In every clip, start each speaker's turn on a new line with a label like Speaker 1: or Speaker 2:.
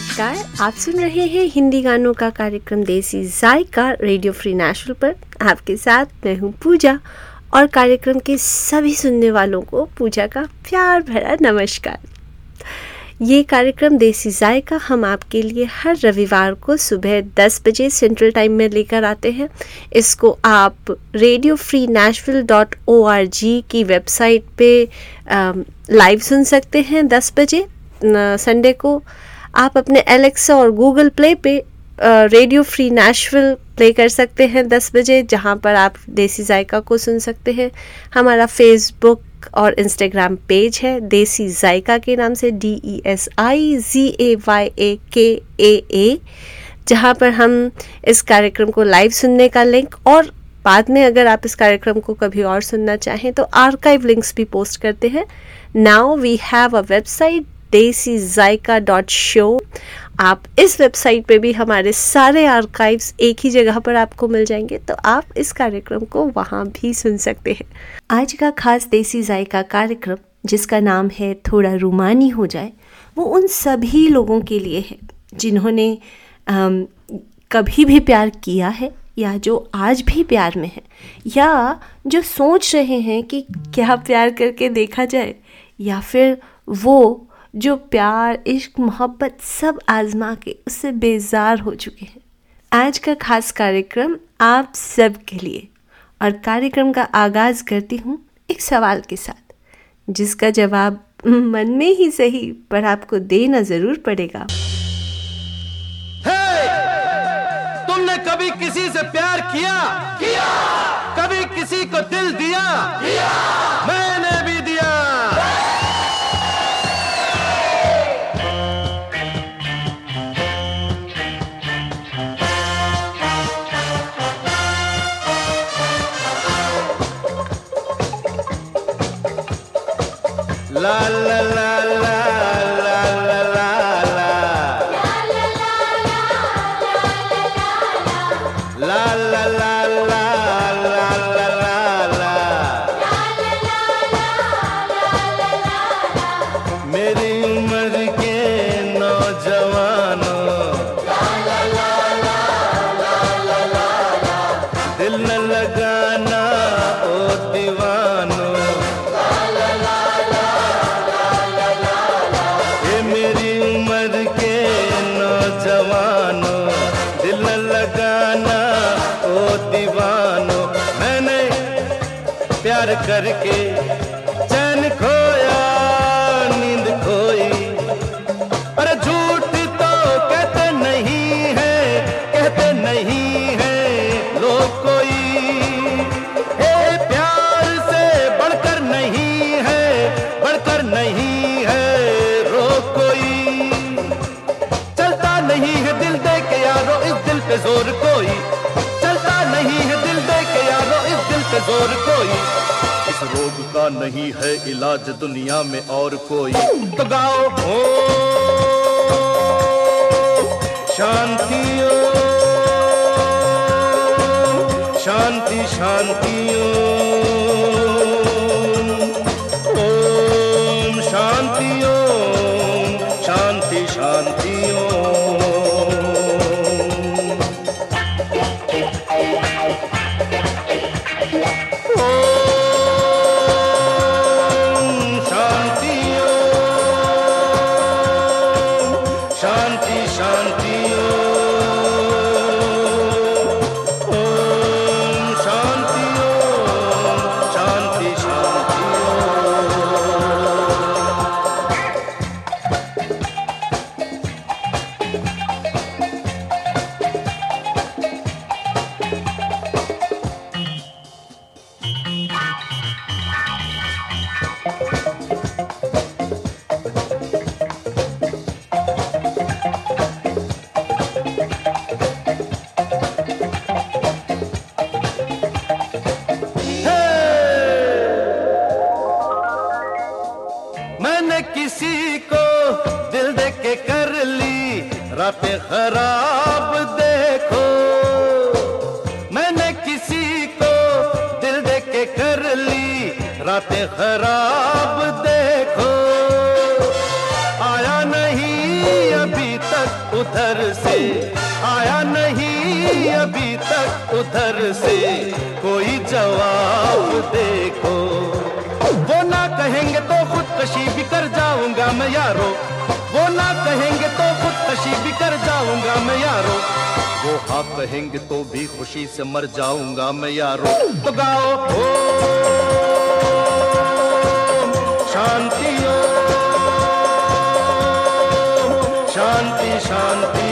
Speaker 1: नमस्कार, आप सुन रहे हैं हिंदी गानों का कार्यक्रम देसी जायका रेडियो फ्री नेशनल पर। आपके साथ मैं हूँ पूजा और कार्यक्रम के सभी सुनने वालों को पूजा का प्यार भरा नमस्कार। ये कार्यक्रम देसी जायका हम आपके लिए हर रविवार को सुबह 10 बजे सेंट्रल टाइम में लेकर आते हैं। इसको आप radio free national dot O R G की वेबसाइट पे लाइव सुन सकते हैं 10 बजे संडे को। आप अपने एलेक्सा और गूगल प्ले पे रेडियो फ्री नेशविल प्ले कर सकते हैं 10 बजे, जहाँ पर आप देसी जायका को सुन सकते हैं। हमारा फेसबुक और इंस्टाग्राम पेज है, देसी जायका के नाम से D E S I G A Y A K A A जहाँ पर हम इस कार्यक्रम को लाइव सुनने का लिंक और बाद में अगर आप इस कार्यक्रम को कभी और सुनना चाहें तो आर्काइव लिंक्स भी पोस्ट करते हैं। Now we have a website Desi Zayka dot show. आप इस वेबसाइट पे भी हमारे सारे आर्काइव्स एक ही जगह पर आपको मिल जाएँगे तो आप इस कार्यक्रम को वहाँ भी सुन सकते हैं। आज का खास देसी जायका कार्यक्रम जिसका नाम है थोड़ा रूमानी हो जाए वो उन सभी लोगों के लिए है जिन्होंने आम, कभी भी प्यार किया है या जो आज भी प्यार में है या जो सोच रहे हैं कि क्या प्यार करके देखा जाए या फिर वो जो प्यार, इश्क, मोहब्बत सब आजमा के उससे बेजार हो चुके हैं। आज का खास कार्यक्रम आप सब के लिए। और कार्यक्रम का आगाज़ करती हूँ एक सवाल के साथ, जिसका जवाब मन में ही सही पर आपको देना ज़रूर पड़ेगा।
Speaker 2: Hey! तुमने कभी किसी से प्यार किया? किया! कभी किसी को दिल दिया? दिया मैंने La ज़ोर कोई। इस रोग का नहीं है इलाज दुनिया में और कोई। तो गाओ हो। शांति शांति शांति भी कर जाऊँगा मैं यारो। वो हाँ कहेंगे तो भी खुशी से मर जाऊँगा मैं यारो। तो गाओ ओ शांति शांति शांति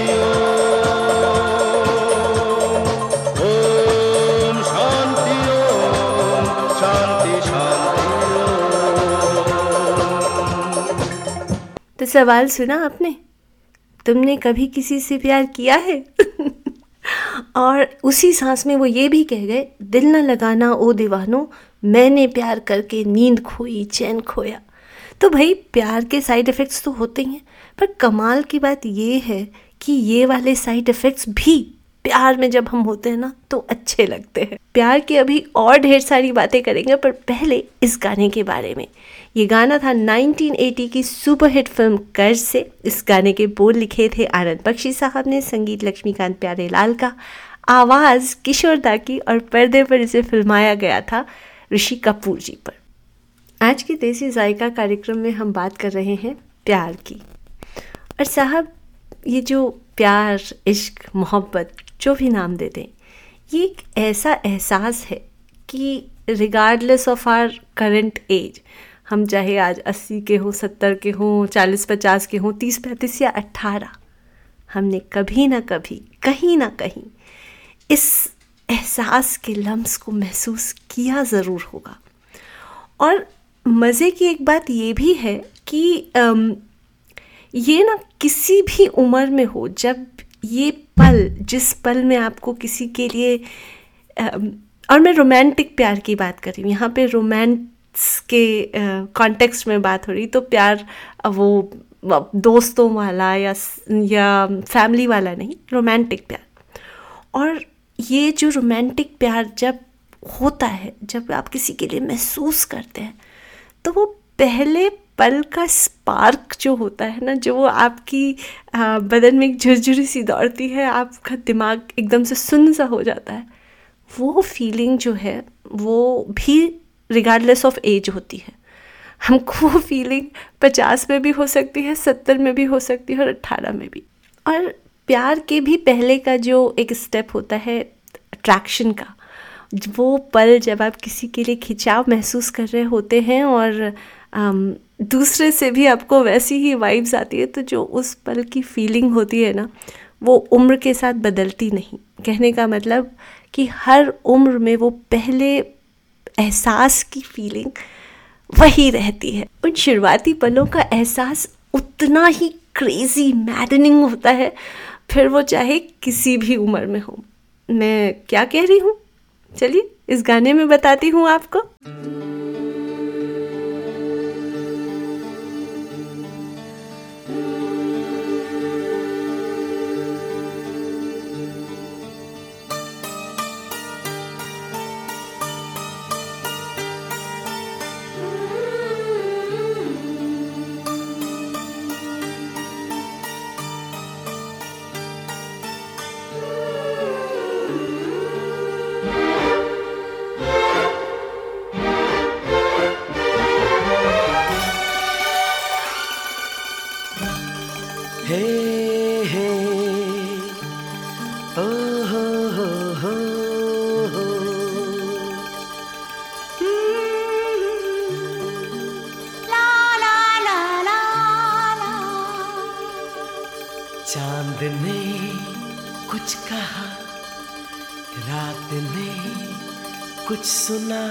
Speaker 2: शांति शांति
Speaker 1: तो सवाल सुना आपने? तुमने कभी किसी से प्यार किया है? और उसी सांस में वो ये भी कह गए, दिल न लगाना ओ दीवानो, मैंने प्यार करके नींद खोई, चैन खोया। तो भाई, प्यार के साइड इफ़ेक्ट्स तो होते ही हैं, पर कमाल की बात ये है कि ये वाले साइड इफ़ेक्ट्स भी प्यार में जब हम होते हैं ना तो अच्छे लगते हैं। प्यार की अभी और ढेर सारी बातें करेंगे, पर पहले इस गाने के बारे में। ये गाना था 1980 की सुपरहिट फ़िल्म कर्ज से। इस गाने के बोल लिखे थे आनंद बख्शी साहब ने, संगीत लक्ष्मीकांत प्यारे लाल का, आवाज़ किशोर दा की और पर्दे पर इसे फिल्माया गया था ऋषि कपूर जी पर। आज के देसी जायका कार्यक्रम में हम बात कर रहे हैं प्यार की। और साहब, ये जो प्यार, इश्क, मोहब्बत, जो भी नाम दे दें, ये एक ऐसा एहसास है कि regardless of our current age हम चाहे आज अस्सी के हों, सत्तर के हों, चालीस, पचास के हों, तीस, पैंतीस या अट्ठारह, हमने कभी ना कभी, कहीं ना कहीं इस एहसास के लम्स को महसूस किया ज़रूर होगा। और मज़े की एक बात ये भी है कि ये ना किसी भी उम्र में हो, जब ये पल, जिस पल में आपको किसी के लिए और मैं रोमांटिक प्यार की बात कर रही हूँ, यहाँ पे के कॉन्टेक्स्ट में बात हो रही तो प्यार वो दोस्तों वाला या या फैमिली वाला नहीं रोमांटिक प्यार। और ये जो रोमांटिक प्यार जब होता है, जब आप किसी के लिए महसूस करते हैं तो वो पहले पल का स्पार्क जो होता है ना, जो वो आपकी बदन में एक झुरझुरी सी दौड़ती है, आपका दिमाग एकदम से सुन सा हो जाता है, वो फीलिंग जो है, वो भी रिगार्डलेस ऑफ़ एज होती है। हमको वो फीलिंग पचास में भी हो सकती है सत्तर में भी हो सकती है और अट्ठारह में भी। और प्यार के भी पहले का जो एक स्टेप होता है अट्रैक्शन का वो पल जब आप किसी के लिए खिंचाव महसूस कर रहे होते हैं और आम, दूसरे से भी आपको वैसी ही वाइब्स आती है तो जो उस पल की फीलिंग होती है ना वो उम्र के साथ बदलती नहीं। कहने का मतलब कि हर उम्र में वो पहले एहसास की फीलिंग वही रहती है। उन शुरुआती पलों का एहसास उतना ही क्रेजी मैडनिंग होता है, फिर वो चाहे किसी भी उम्र में हो। मैं क्या कह रही हूँ? चलिए, इस गाने में बताती हूँ आपको।
Speaker 3: चाँद ने कुछ कहा रात ने कुछ सुना।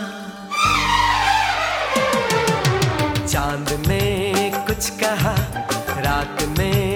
Speaker 4: चाँद ने कुछ कहा रात में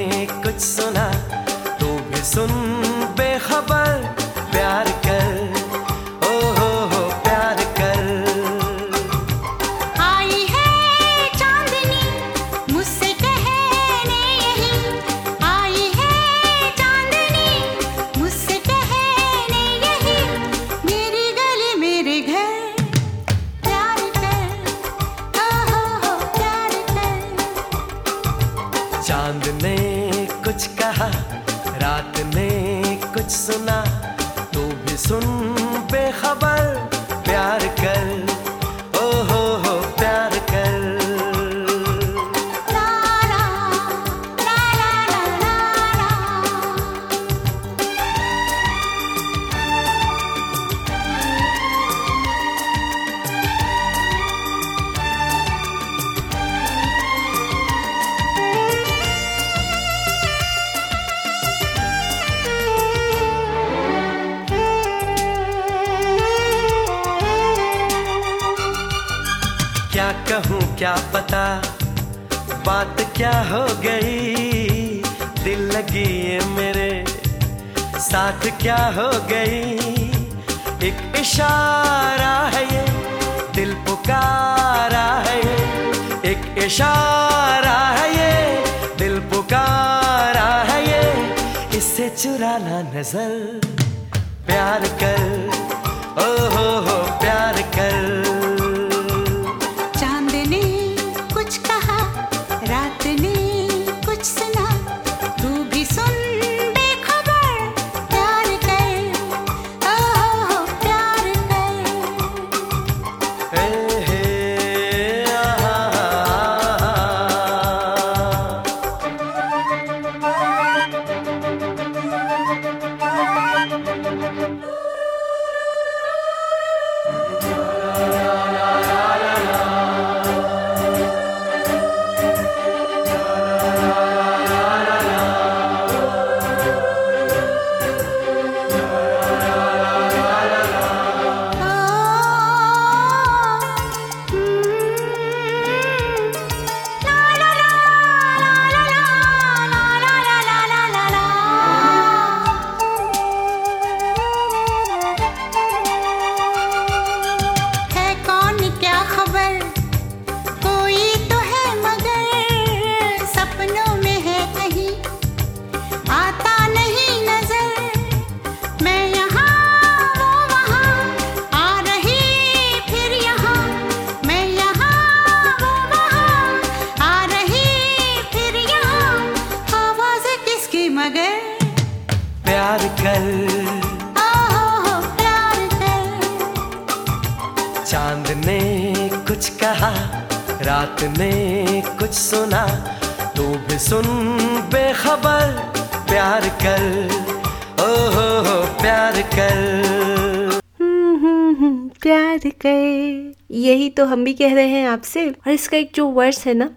Speaker 4: तो
Speaker 1: हम भी कह रहे हैं आपसे। और इसका एक जो वर्स है ना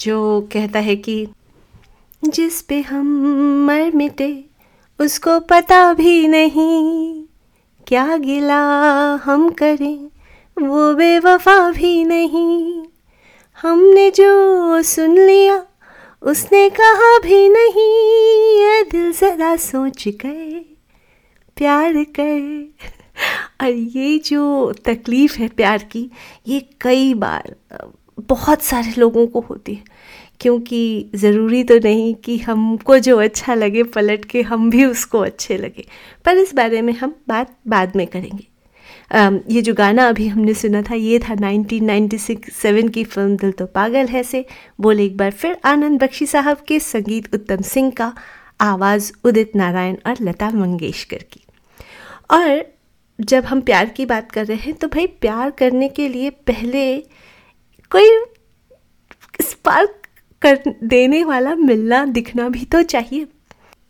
Speaker 1: जो कहता है कि जिस पे हम मर मिटे, उसको पता भी नहीं क्या गिला हम करें, वो बेवफा भी नहीं। हमने जो सुन लिया, उसने कहा भी नहीं, ये दिल जरा सोच कर प्यार कर। और ये जो तकलीफ़ है प्यार की, ये कई बार, बहुत सारे लोगों को होती है। क्योंकि ज़रूरी तो नहीं कि हमको जो अच्छा लगे पलट के हम भी उसको अच्छे लगे। पर इस बारे में हम बात बाद में करेंगे। ये जो गाना अभी हमने सुना था, ये था 1996 की फ़िल्म दिल तो पागल है से। बोले एक बार फिर आनंद बख्शी साहब के संगीत उत्तम सिंह का, आवाज़ उदित नारायण और लता मंगेशकर की। और जब हम प्यार की बात कर रहे हैं तो भाई प्यार करने के लिए पहले कोई स्पार्क कर देने वाला, मिलना, दिखना भी तो चाहिए।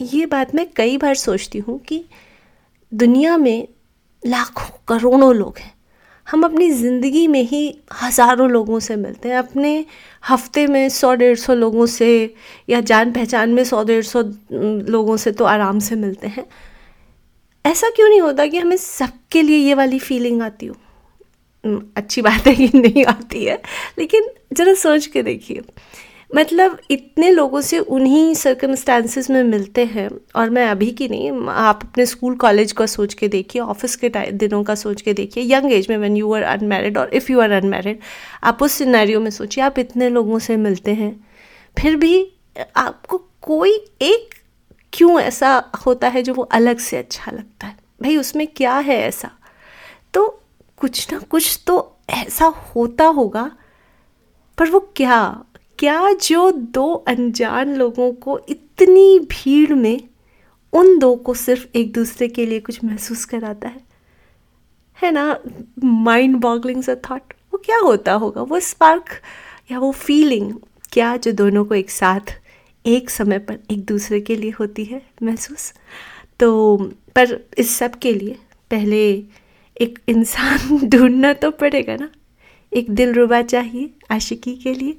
Speaker 1: ये बात मैं कई बार सोचती हूँ कि दुनिया में लाखों करोड़ों लोग हैं। हम अपनी ज़िंदगी में ही हज़ारों लोगों से मिलते हैं। अपने हफ़्ते में सौ डेढ़ सौ लोगों से या जान पहचान में सौ डेढ़ सौ लोगों से तो आराम से मिलते हैं। ऐसा क्यों नहीं होता कि हमें सबके लिए ये वाली फीलिंग आती हो? हम्म, अच्छी बात है कि नहीं आती है लेकिन ज़रा सोच के देखिए। मतलब इतने लोगों से उन्हीं सर्कमस्टांसिस में मिलते हैं और मैं अभी की नहीं आप अपने स्कूल कॉलेज का सोच के देखिए ऑफ़िस के दिनों का सोच के देखिए यंग एज में व्हेन यू आर अनमैरिड और इफ़ यू आर अनमैरिड आप उस सिनेरियो में सोचिए आप इतने लोगों से मिलते हैं फिर भी आपको कोई एक क्यों ऐसा होता है जो वो अलग से अच्छा लगता है? भाई, उसमें क्या है ऐसा? तो कुछ ना कुछ तो ऐसा होता होगा, पर वो क्या? क्या जो दो अनजान लोगों को इतनी भीड़ में उन दो को सिर्फ़ एक दूसरे के लिए कुछ महसूस कराता है? है ना? माइंड बॉगलिंग सा थॉट वो क्या होता होगा? वो स्पार्क या वो फीलिंग क्या जो दोनों को एक साथ एक समय पर एक दूसरे के लिए होती है महसूस। तो पर इस सब के लिए पहले एक इंसान ढूंढना तो पड़ेगा ना। एक दिल रुबा चाहिए आशिकी के लिए।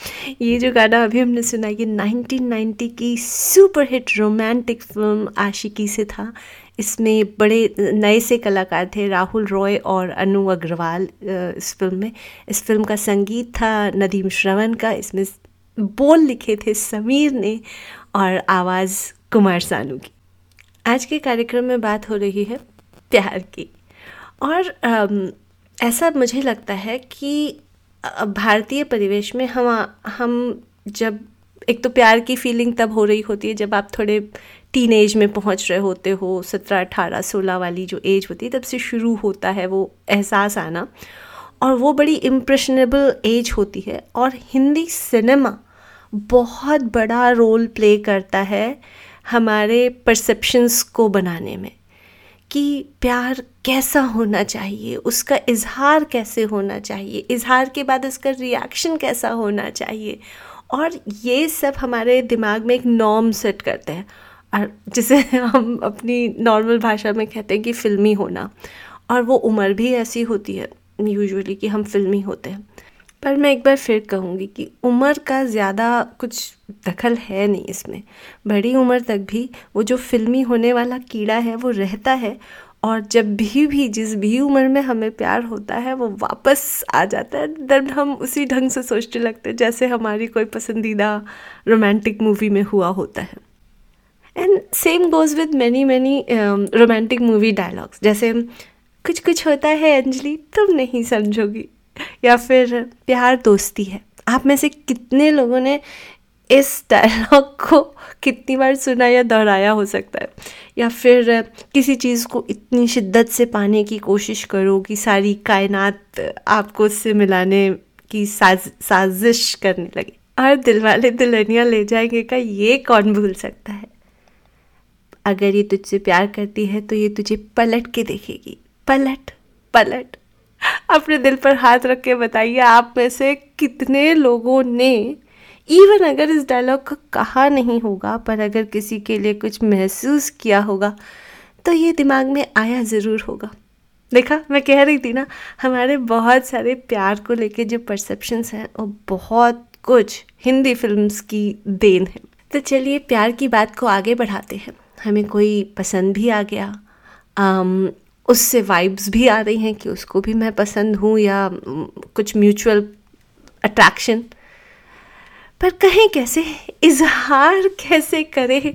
Speaker 1: ये जो गाना अभी हमने सुना ये 1990 की super hit romantic film Aashiqui से था। इसमें बड़े नए से कलाकार थे राहुल रॉय और अनु अग्रवाल इस फ़िल्म में। इस फ़िल्म का संगीत था नदीम श्रवण का। इसमें बोल लिखे थे समीर ने और आवाज़ कुमार सानू की। आज के कार्यक्रम में बात हो रही है प्यार की। और ऐसा मुझे लगता है कि भारतीय परिवेश में हम हम जब, एक तो प्यार की फीलिंग तब हो रही होती है जब आप थोड़े टीन एज में पहुँच रहे होते हो, सत्रह, अठारह, सोलह वाली जो एज होती है, तब से शुरू होता है वो एहसास आना। और वो बड़ी इम्प्रेशनेबल एज होती है और हिंदी सिनेमा बहुत बड़ा रोल प्ले करता है हमारे परसेप्शंस को बनाने में। कि प्यार कैसा होना चाहिए, उसका इजहार कैसे होना चाहिए, इजहार के बाद उसका रिएक्शन कैसा होना चाहिए। और ये सब हमारे दिमाग में एक नॉर्म सेट करते हैं। और जिसे हम अपनी नॉर्मल भाषा में कहते हैं कि फिल्मी होना। और वो उम्र भी ऐसी होती है यूजुअली कि हम फिल्मी होते हैं। पर मैं एक बार फिर कहूँगी कि उम्र का ज़्यादा कुछ दखल है नहीं इसमें। बड़ी उम्र तक भी वो जो फिल्मी होने वाला कीड़ा है, वो रहता है और जब भी भी, जिस भी उम्र में हमें प्यार होता है, वो वापस आ जाता है। देन हम उसी ढंग से सोचने लगते हैं जैसे हमारी कोई पसंदीदा रोमांटिक मूवी में हुआ होता है। And same goes with many many romantic movie dialogues जैसे कुछ कुछ होता है अंजलि, तुम नहीं समझोगी। या फिर प्यार दोस्ती है। आप में से कितने लोगों ने इस डायलॉग को कितनी बार सुना या दोहराया हो सकता है? या फिर किसी चीज़ को इतनी शिद्दत से पाने की कोशिश करो कि सारी कायनात आपको उससे मिलाने की साज, साजिश करने लगे। और दिल वाले दुल्हनिया ले जाएँगे का ये कौन भूल सकता है? अगर ये तुझसे प्यार करती है तो ये तुझे पलट के देखेगी। पलट पलट। अपने दिल पर हाथ रख के बताइए आप में से कितने लोगों ने इवन अगर इस डायलॉग को कहा नहीं होगा पर अगर किसी के लिए कुछ महसूस किया होगा तो ये दिमाग में आया ज़रूर होगा। देखा मैं कह रही थी ना हमारे बहुत सारे प्यार को लेके जो परसेप्शंस हैं वो बहुत कुछ हिंदी फिल्म्स की देन है। तो चलिए प्यार की बात को आगे बढ़ाते हैं। हमें कोई पसंद भी आ गया आम, उससे वाइब्स भी आ रही हैं कि उसको भी मैं पसंद हूँ या कुछ म्यूचुअल अट्रैक्शन पर कहें कैसे? इजहार कैसे करें?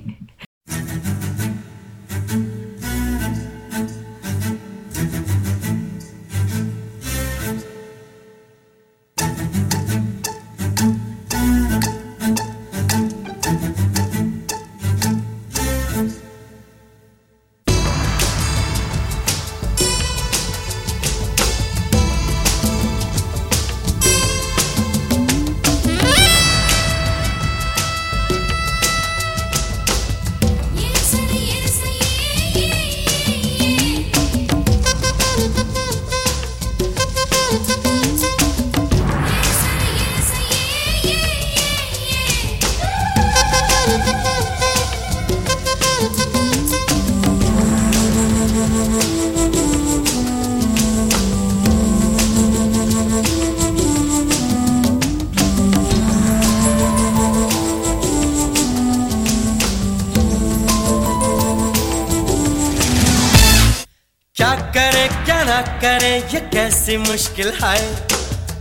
Speaker 4: कैसी मुश्किल है।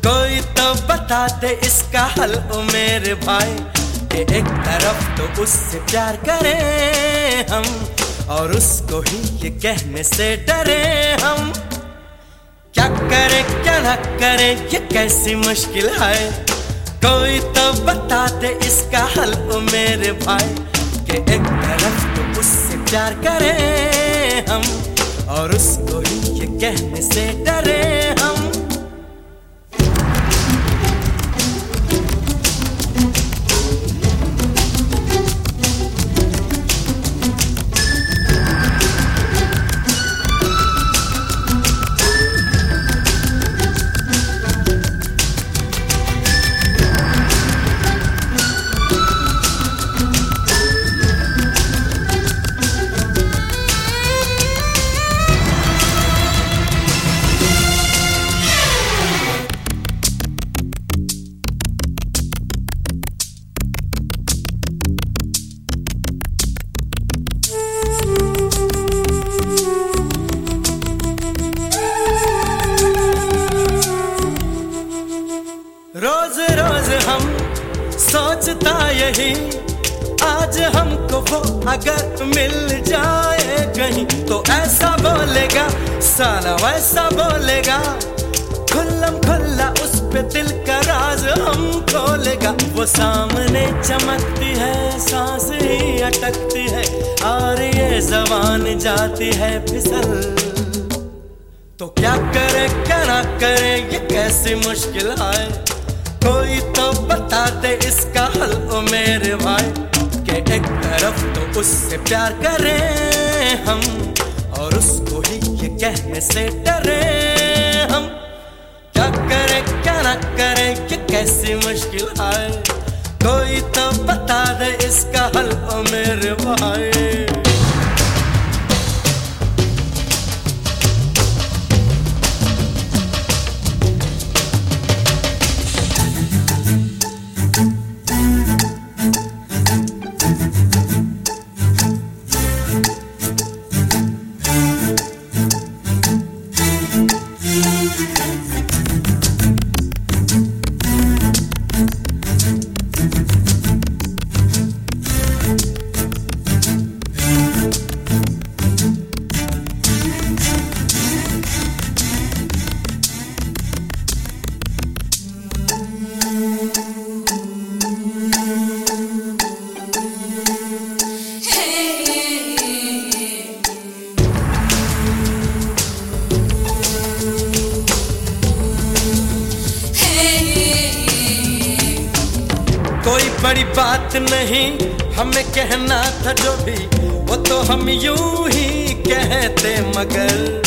Speaker 4: कोई तो बता दे इसका हल ओ मेरे भाई, कि एक तरफ़ तो उससे प्यार करें हम, और उसको ही ये कहने से डरे हम। क्या करे, क्या ना करे, ये कैसी मुश्किल है। कोई तो बता दे इसका हल ओ मेरे भाई, कि एक तरफ़ तो उससे प्यार करें हम, और उसको ही ये कहने से डरे जाती है फिसल। तो क्या करे, क्या ना करे, ये कैसी मुश्किल आए? कोई तो बता दे इसका हल ओ मेरे भाई। के एक तरफ़ तो उससे प्यार करें हम, और उसको ही ये कहने से था जो भी वो तो हम यूँ ही कहते मगर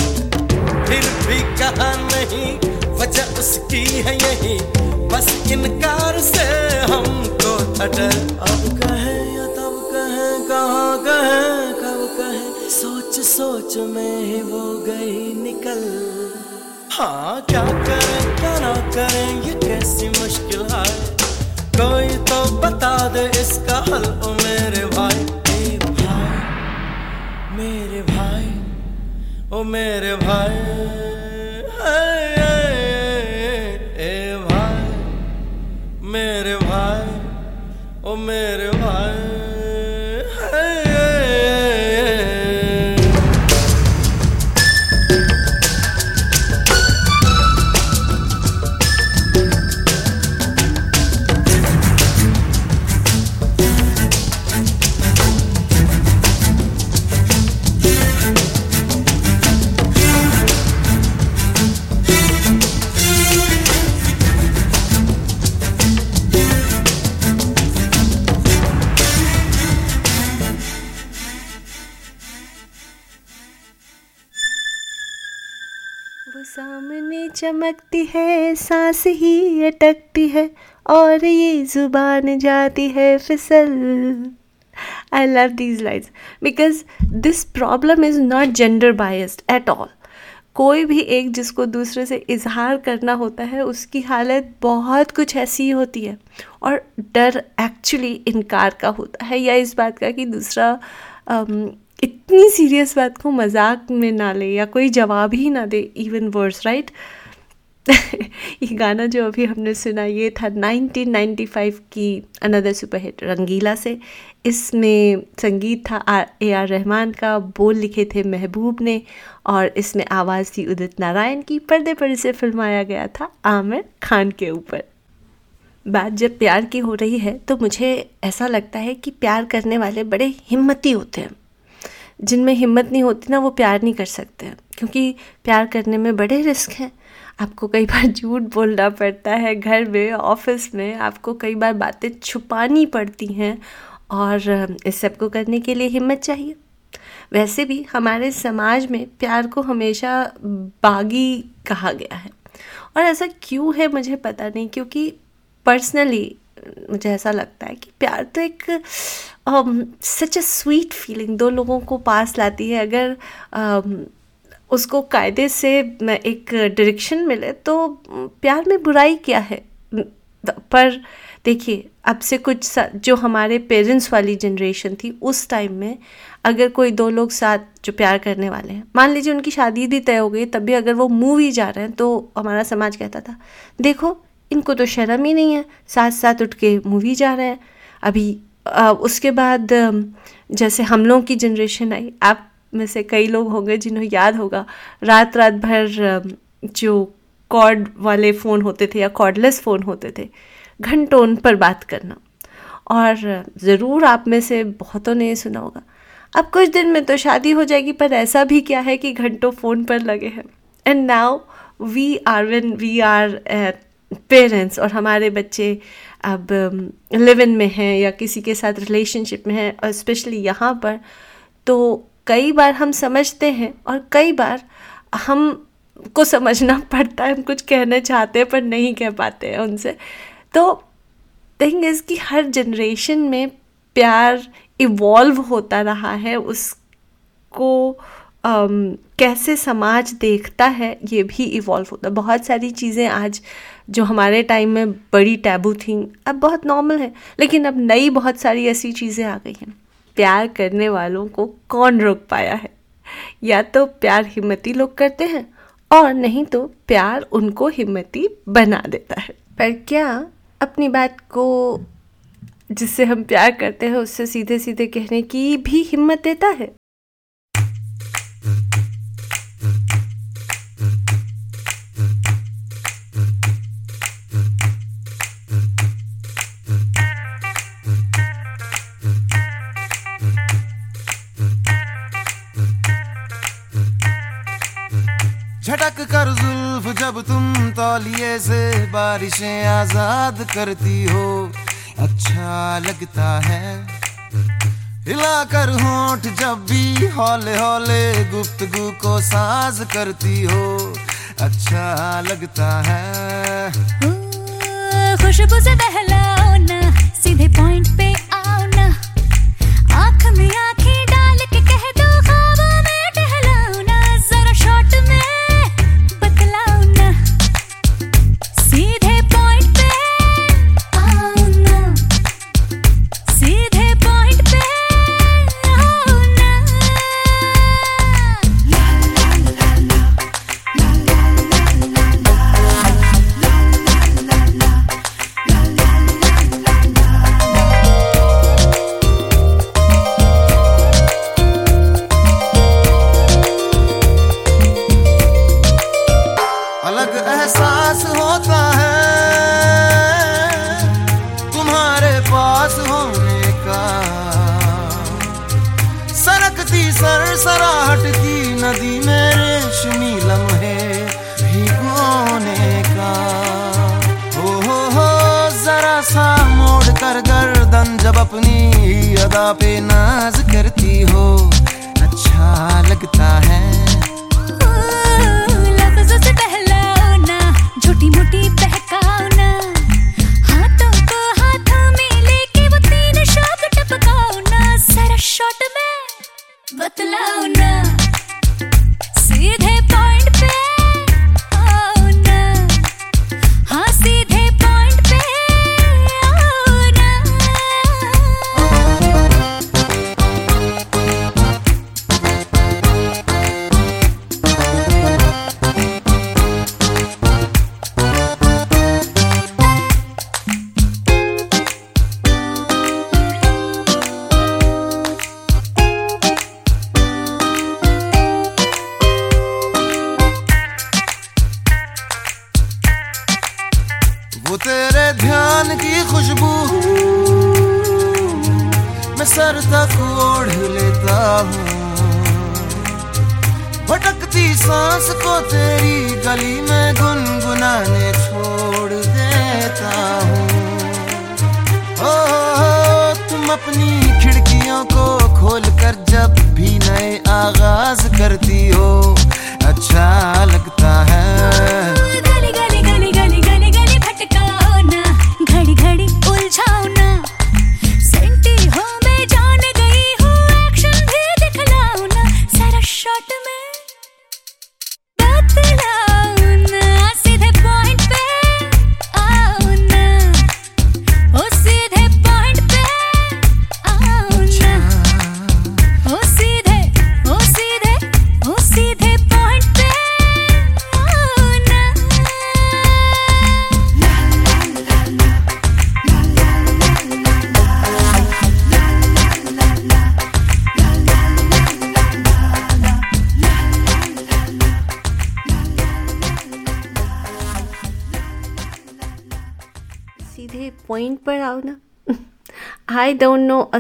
Speaker 4: फिर भी कहा नहीं वजह उसकी है यही। बस इनकार से हमको था डर अब कहे या तब कहे कहाँ कहे कब कहे सोच सोच में ही वो गई निकल। हाँ क्या करें क्या ना करें ये कैसी मुश्किल है? कोई तो बता दे इसका हल ओ मेरे भाई भाई। मेरे भाई ओ मेरे भाई ए, भाई मेरे भाई ओ मेरे
Speaker 1: चमकती है सांस ही अटकती है और ये ज़ुबान जाती है फिसल। I love these lines because this problem is not gender biased at all कोई भी एक जिसको दूसरे से इजहार करना होता है उसकी हालत बहुत कुछ ऐसी होती है और डर एक्चुअली इनकार का होता है या इस बात का कि दूसरा अम, इतनी सीरियस बात को मज़ाक में ना ले या कोई जवाब ही ना दे इवन वर्स राइट ये गाना जो अभी हमने सुना, ये था 1995 की अनदर सुपरहिट रंगीला से। इसमें संगीत था ए आर रहमान का, बोल लिखे थे महबूब ने, और इसमें आवाज़ थी उदित नारायण की। पर्दे पर इसे फिल्माया गया था आमिर खान के ऊपर। बात जब प्यार की हो रही है तो मुझे ऐसा लगता है कि प्यार करने वाले बड़े हिम्मती होते हैं। जिनमें हिम्मत नहीं होती ना, वो प्यार नहीं कर सकते क्योंकि प्यार करने में बड़े रिस्क हैं। आपको कई बार झूठ बोलना पड़ता है घर में ऑफ़िस में आपको कई बार बातें छुपानी पड़ती हैं और इस सबको करने के लिए हिम्मत चाहिए। वैसे भी हमारे समाज में प्यार को हमेशा बागी कहा गया है। और ऐसा क्यों है मुझे पता नहीं क्योंकि पर्सनली मुझे ऐसा लगता है कि प्यार तो एक सच अ स्वीट फीलिंग दो लोगों को पास लाती है। अगर um, उसको कायदे से एक डायरेक्शन मिले तो प्यार में बुराई क्या है? पर देखिए अब से कुछ जो हमारे पेरेंट्स वाली जनरेशन थी उस टाइम में अगर कोई दो लोग साथ जो प्यार करने वाले हैं मान लीजिए उनकी शादी भी तय हो गई तब भी अगर वो मूवी जा रहे हैं तो हमारा समाज कहता था देखो इनको तो शर्म ही नहीं है साथ साथ उठ के मूवी जा रहे हैं। अभी अ, उसके बाद जैसे हम लोगों की जनरेशन आई आप में से कई लोग होंगे जिन्हें याद होगा। रात रात भर जो कॉर्ड वाले फ़ोन होते थे या कॉर्डलेस फ़ोन होते थे, घंटों उन पर बात करना। और ज़रूर आप में से बहुतों ने सुना होगा। अब कुछ दिन में तो शादी हो जाएगी, पर ऐसा भी क्या है कि घंटों फ़ोन पर लगे हैं। And now we are when we are parents और हमारे बच्चे अब लिव इन में हैं या किसी के साथ रिलेशनशिप में हैं और स्पेशली यहाँ पर तो कई बार हम समझते हैं और कई बार हम को समझना पड़ता है हम कुछ कहना चाहते हैं पर नहीं कह पाते हैं उनसे। तो थिंग इज़ कि हर जनरेशन में प्यार इवॉल्व होता रहा है उसको अम, कैसे समाज देखता है ये भी इवॉल्व होता है। बहुत सारी चीज़ें आज जो हमारे टाइम में बड़ी टैबू थी अब बहुत नॉर्मल है लेकिन अब नई बहुत सारी ऐसी चीज़ें आ गई हैं। प्यार करने वालों को कौन रोक पाया है? या तो प्यार हिम्मती लोग करते हैं, और नहीं तो प्यार उनको हिम्मती बना देता है। पर क्या अपनी बात को, जिससे हम प्यार करते हैं, उससे सीधे सीधे कहने की भी हिम्मत देता है?
Speaker 2: झटक कर जुल्फ जब तुम तौलिए से बारिशें आज़ाद करती हो। अच्छा लगता है। हिला कर होंठ जब भी हौले हौले गुफ्तगु को साज करती हो। अच्छा लगता है।
Speaker 5: खुशबू से बहलाओ ना, सीधे पॉइंट पे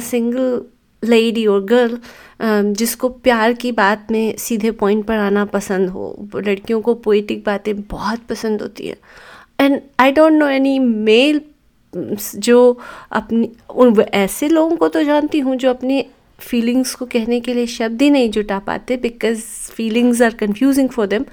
Speaker 1: सिंगल लेडी और गर्ल जिसको प्यार की बात में सीधे पॉइंट पर आना पसंद हो। लड़कियों को पोइटिक बातें बहुत पसंद होती है। And I don't know any male जो अपनी ऐसे लोगों को तो जानती हूँ जो अपनी फीलिंग्स को कहने के लिए शब्द ही नहीं जुटा पाते because feelings are confusing for them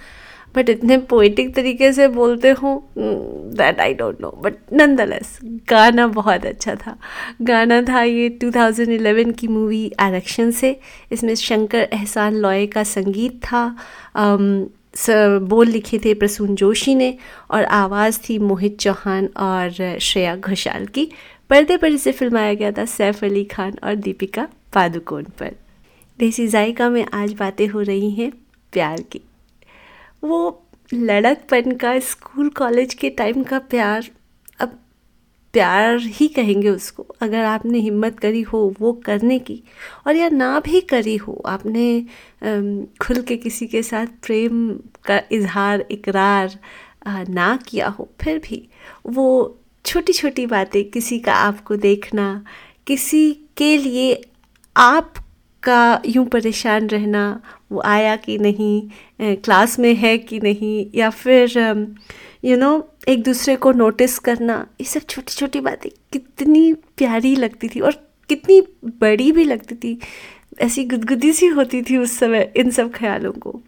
Speaker 1: but इतने पोइटिक तरीके से बोलते हो that I don't know but nonetheless गाना बहुत अच्छा था। गाना था ये 2011 की मूवी आरक्षण से। इसमें शंकर एहसान लॉय का संगीत था। Um, बोल लिखे थे प्रसून जोशी ने और आवाज़ थी मोहित चौहान और श्रेया घोषाल की। पर्दे पर इसे फिल्माया गया था सैफ अली खान और दीपिका पादुकोण पर। देसी जायका में आज बातें हो रही हैं प्यार की। वो लड़कपन का स्कूल, कॉलेज के टाइम का प्यार, अब प्यार ही कहेंगे उसको। अगर आपने हिम्मत करी हो वो करने की, और या ना भी करी हो, आपने खुल के किसी के साथ प्रेम का इजहार, इकरार ना किया हो, फिर भी वो छोटी छोटी बातें, किसी का आपको देखना, किसी के लिए आपका यूँ परेशान रहना वो आया कि नहीं क्लास में है कि नहीं, या फिर यू नो एक दूसरे को नोटिस करना, ये सब छोटी छोटी बातें कितनी प्यारी लगती थी और कितनी बड़ी भी लगती थी। ऐसी गुदगुदी सी होती थी उस समय इन सब ख्यालों को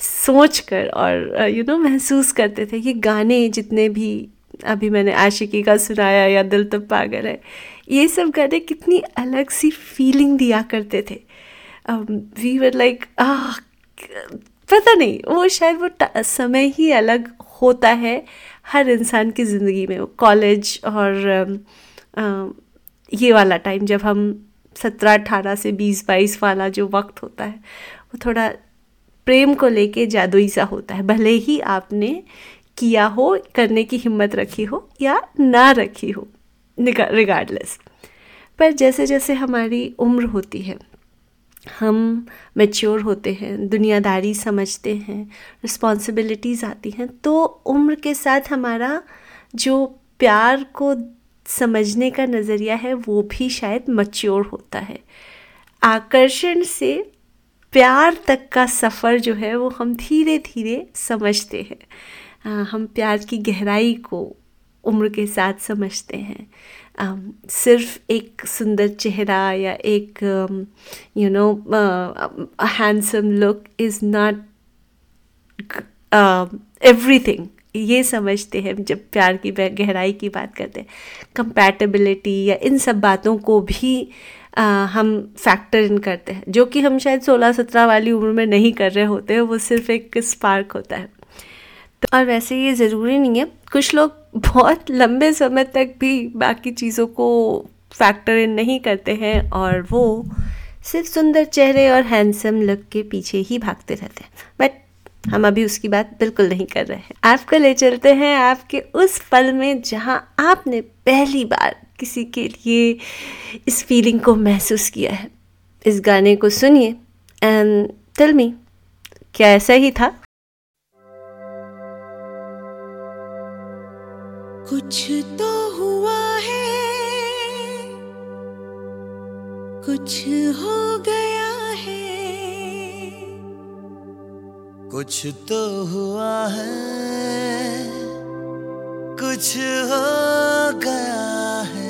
Speaker 1: सोच कर और यू नो महसूस करते थे ये गाने जितने भी अभी मैंने आशिकी का सुनाया या दिल तो पागल है, ये सब गाने कितनी अलग सी फीलिंग दिया करते थे। वी वर लाइक पता नहीं वो शायद वो समय ही अलग होता है हर इंसान की ज़िंदगी में। वो कॉलेज और अम, ये वाला टाइम जब हम सत्रह अठारह से बीस बाईस वाला जो वक्त होता है वो थोड़ा प्रेम को लेके जादुई सा होता है। भले ही आपने किया हो करने की हिम्मत रखी हो या ना रखी हो रिगार्डलेस पर जैसे जैसे हमारी उम्र होती है हम मैच्योर होते हैं, दुनियादारी समझते हैं रिस्पॉन्सिबिलिटीज़ आती हैं तो उम्र के साथ हमारा जो प्यार को समझने का नज़रिया है, वो भी शायद मच्योर होता है। आकर्षण से प्यार तक का सफ़र जो है, वो हम धीरे धीरे समझते हैं। हम प्यार की गहराई को उम्र के साथ समझते हैं। सिर्फ़ एक सुंदर चेहरा या एक you know handsome look is not everything ये समझते हैं जब प्यार की गहराई की बात करते हैं। कंपैटिबिलिटी या इन सब बातों को भी आ, हम फैक्टर इन करते हैं। जो कि हम शायद 16-17 वाली उम्र में नहीं कर रहे होते हैं वो सिर्फ़ एक स्पार्क होता है। तो और वैसे ये ज़रूरी नहीं है। कुछ लोग बहुत लंबे समय तक भी बाकी चीज़ों को फैक्टर इन नहीं करते हैं और वो सिर्फ़ सुंदर चेहरे और हैंडसम लुक के पीछे ही भागते रहते हैं। बट हम अभी उसकी बात बिल्कुल नहीं कर रहे हैं। आपको ले चलते हैं आपके उस पल में जहाँ आपने पहली बार किसी के लिए इस फीलिंग को महसूस किया है। इस गाने को सुनिए एंड टेल मी क्या ऐसा ही था?
Speaker 3: कुछ तो हुआ है। कुछ हो गया है।
Speaker 4: कुछ तो हुआ है। कुछ हो गया है।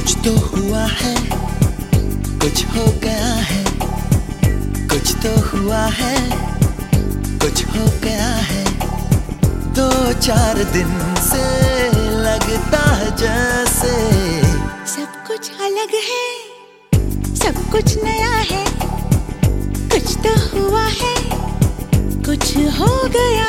Speaker 4: कुछ तो हुआ है, कुछ हो गया है, कुछ तो हुआ है, कुछ हो गया है। दो चार दिन से लगता है जैसे
Speaker 3: सब कुछ अलग है, सब कुछ नया है, कुछ तो हुआ है, कुछ हो गया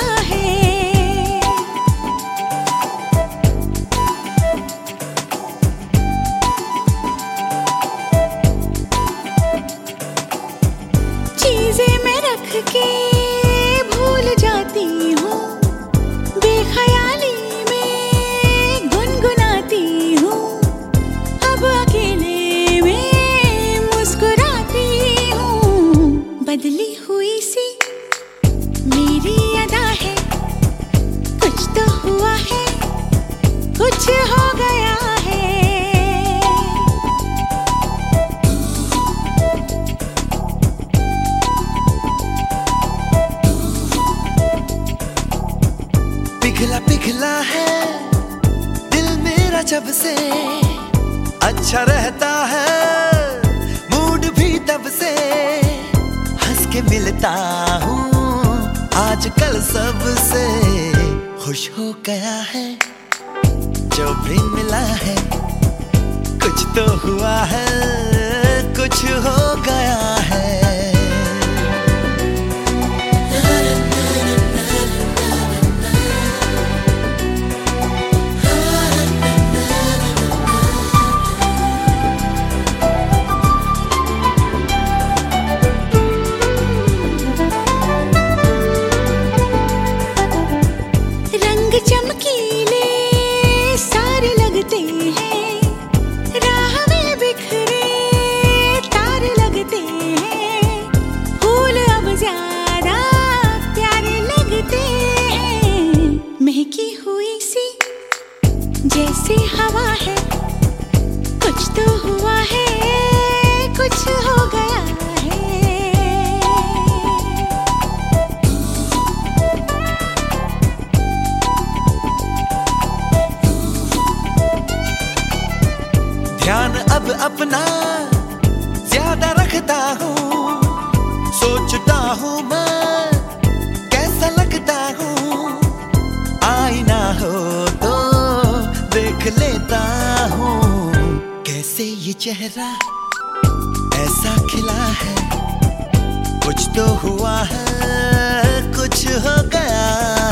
Speaker 3: तो हुआ है कुछ हो गया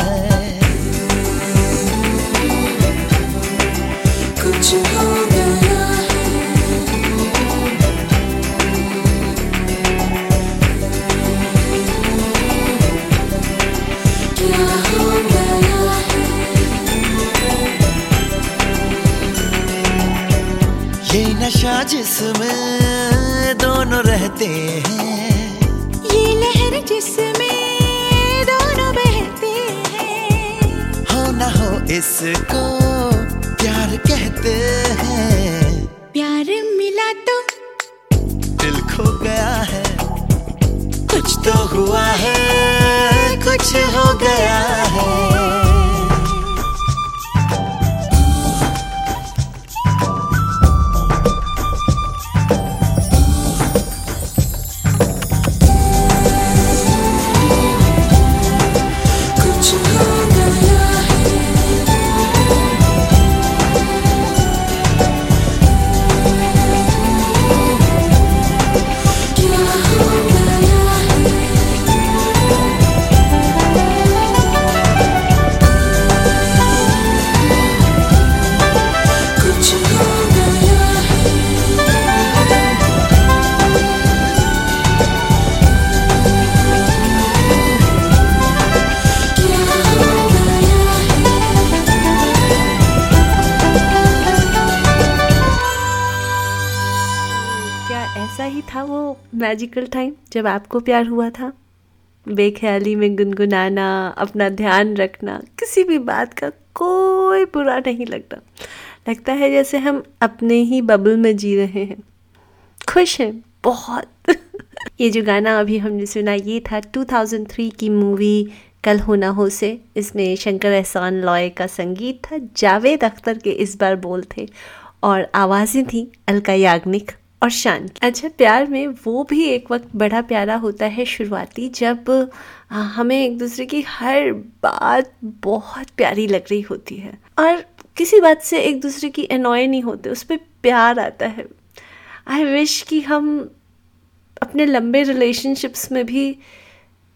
Speaker 3: है।
Speaker 4: कुछ हो गया है।
Speaker 5: क्या हो गया है?
Speaker 6: ये नशा जिसमें दोनों रहते हैं इसको प्यार कहते हैं।
Speaker 5: प्यार मिला तो
Speaker 6: दिल खो गया है।
Speaker 5: कुछ
Speaker 6: तो हुआ है कुछ हो गया है।
Speaker 1: जब आपको प्यार हुआ था, बेख्याली में गुनगुनाना, अपना ध्यान रखना, किसी भी बात का कोई बुरा नहीं लगता। लगता है जैसे हम अपने ही बबल में जी रहे हैं। खुश हैं, बहुत। ये जो गाना अभी हमने सुना, ये था 2003 की मूवी कल हो ना हो से। इसमें शंकर एहसान लॉय का संगीत था, जावेद अख्तर के इस बार बोल थे। और आवाज़ें थी अलका याग्निक। और शान। अच्छा प्यार में वो भी एक वक्त बड़ा प्यारा होता है शुरुआती, जब हमें एक दूसरे की हर बात बहुत प्यारी लग रही होती है और किसी बात से एक दूसरे की अनॉय नहीं होते, उस पर प्यार आता है आई विश कि हम अपने लंबे रिलेशनशिप्स में भी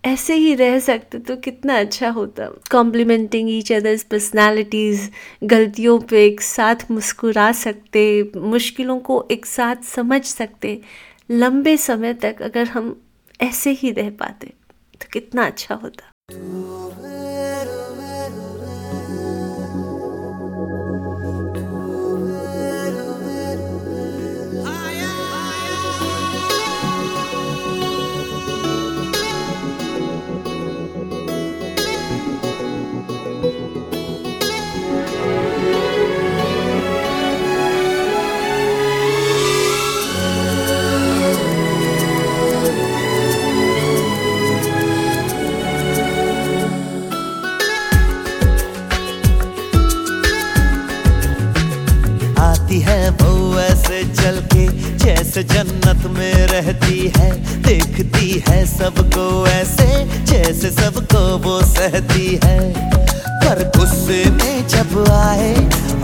Speaker 1: ऐसे ही रह सकते तो कितना अच्छा होता। कॉम्प्लीमेंटिंग ईच अदर्स पर्सनैलिटीज़ गलतियों पे एक साथ मुस्कुरा सकते, मुश्किलों को एक साथ समझ सकते। लंबे समय तक अगर हम ऐसे ही रह पाते तो कितना अच्छा होता।
Speaker 6: आती है, वो ऐसे चल के जैसे जन्नत में रहती है। देखती है सबको ऐसे, जैसे सबको वो सहती है। पर गुस्से में जब आए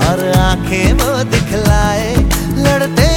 Speaker 6: और आँखें वो दिखलाए लड़ते लड़ते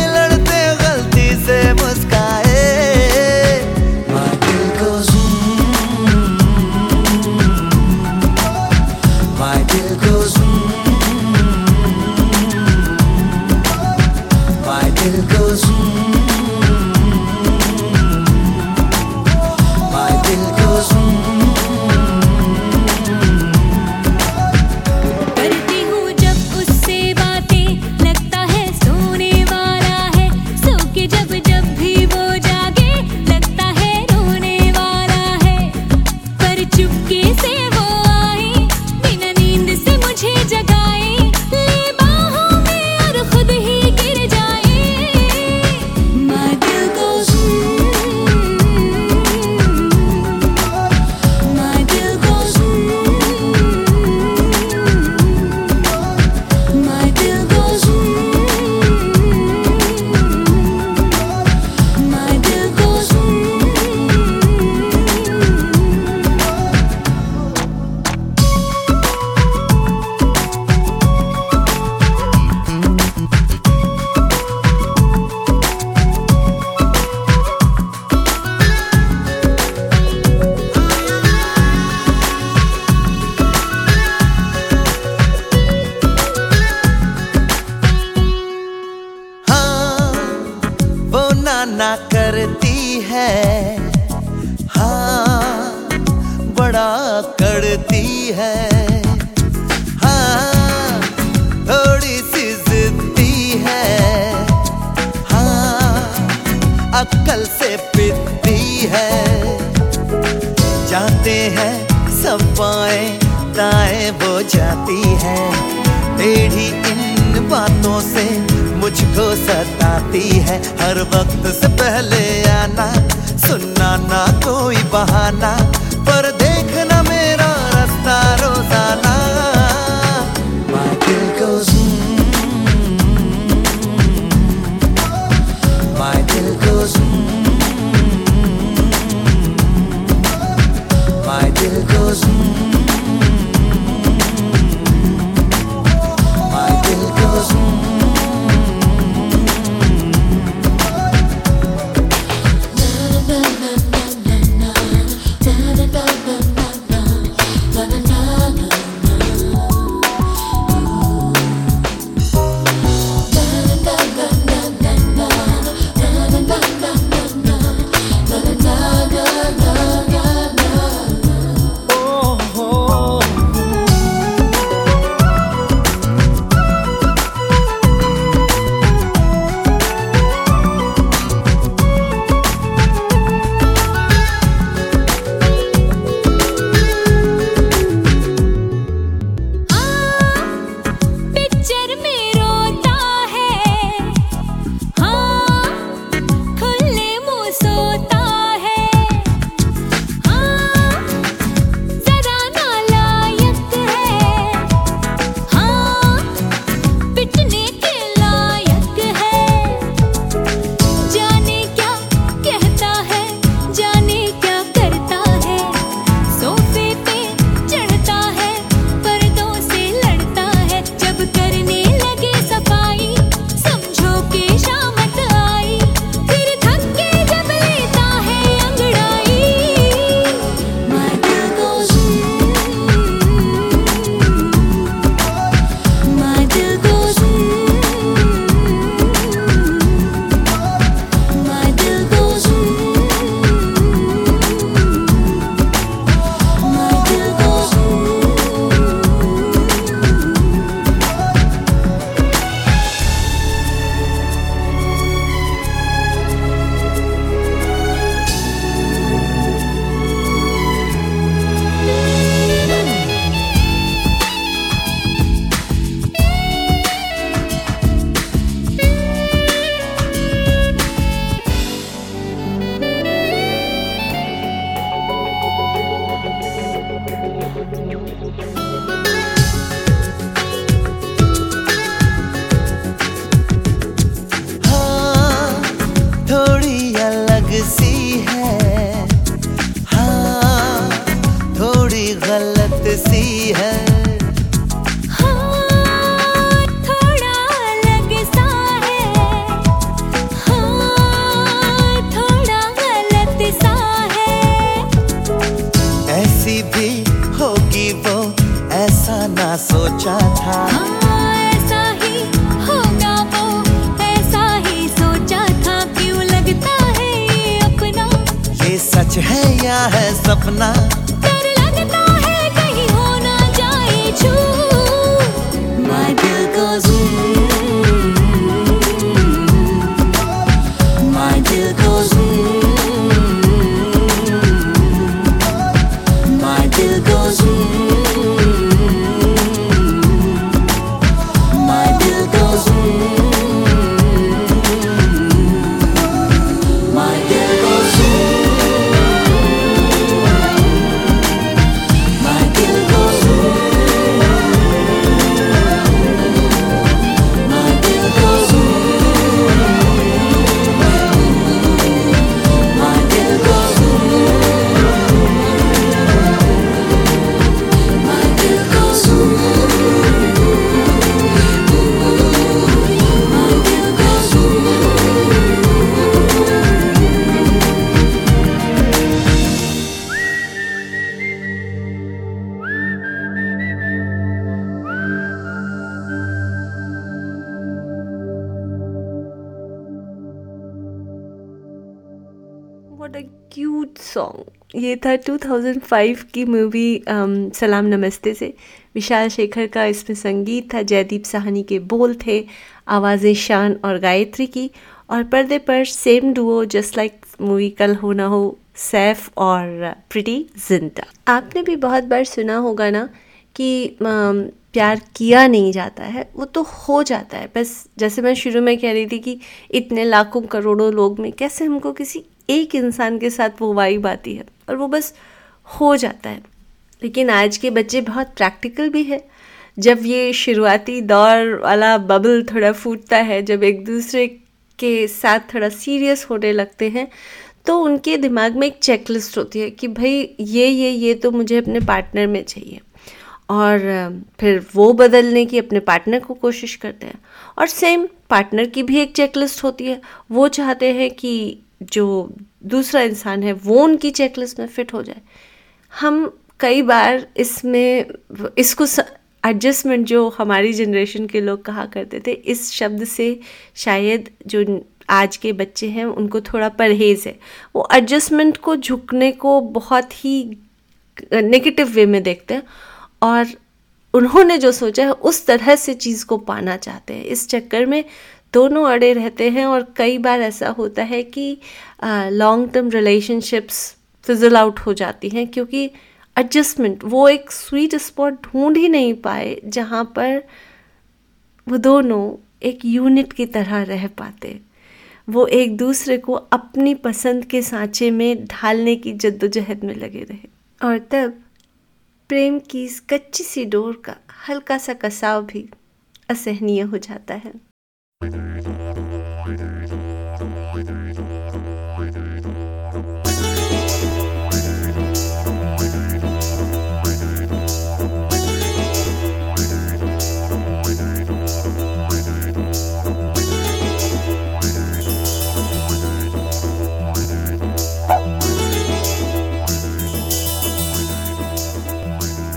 Speaker 4: था
Speaker 1: 2005 की मूवी सलाम नमस्ते से विशाल शेखर का इसमें संगीत था, जयदीप साहनी के बोल थे, आवाज़ें शान और गायत्री की और पर्दे पर same duo just like movie Kal Ho Naa हो, सैफ और प्रिटी ज़िंदा। आपने भी बहुत बार सुना होगा ना कि प्यार किया नहीं जाता है, वो तो हो जाता है। बस जैसे मैं शुरू में कह रही थी कि इतने लाखों करोड़ों लोग में कैसे हमको किसी एक इंसान के साथ वो वाइब आती है और वो बस हो जाता है। लेकिन आज के बच्चे बहुत प्रैक्टिकल भी है। जब ये शुरुआती दौर वाला बबल थोड़ा फूटता है, जब एक दूसरे के साथ थोड़ा सीरियस होने लगते हैं तो उनके दिमाग में एक चेकलिस्ट होती है कि भाई ये ये ये तो मुझे अपने पार्टनर में चाहिए। और फिर वो बदलने की अपने पार्टनर को कोशिश करते हैं। और सेम पार्टनर की भी एक चेकलिस्ट होती है। वो चाहते हैं कि जो दूसरा इंसान है, वो उनकी चेकलिस्ट में फिट हो जाए। हम कई बार इसमें, इसको एडजस्टमेंट जो हमारी जनरेशन के लोग कहा करते थे, इस शब्द से शायद जो आज के बच्चे हैं, उनको थोड़ा परहेज है। वो एडजस्टमेंट को झुकने को बहुत ही नेगेटिव वे में देखते हैं और उन्होंने जो सोचा है, उस तरह से चीज़ को पाना चाहते हैं। इस चक्कर में दोनों अड़े रहते हैं और कई बार ऐसा होता है कि long term relationships fizzle out हो जाती हैं क्योंकि एडजस्टमेंट वो एक स्वीट स्पॉट ढूंढ ही नहीं पाए जहाँ पर वो दोनों एक यूनिट की तरह रह पाते। वो एक दूसरे को अपनी पसंद के सांचे में ढालने की जद्दोजहद में लगे रहे। और तब प्रेम की इस कच्ची सी डोर का हल्का सा कसाव भी असहनीय हो जाता है।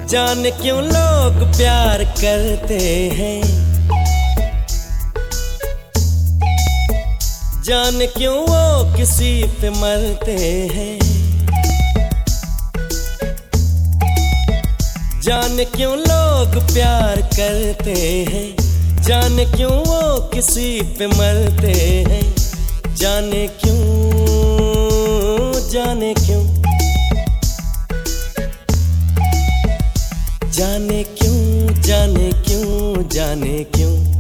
Speaker 4: जाने क्यों लोग प्यार करते हैं? जाने क्यों वो किसी पे मरते हैं? जाने क्यों लोग प्यार करते हैं? जाने क्यों वो किसी पे मरते हैं? जाने क्यों जाने क्यों? जाने क्यों जाने क्यों जाने क्यों?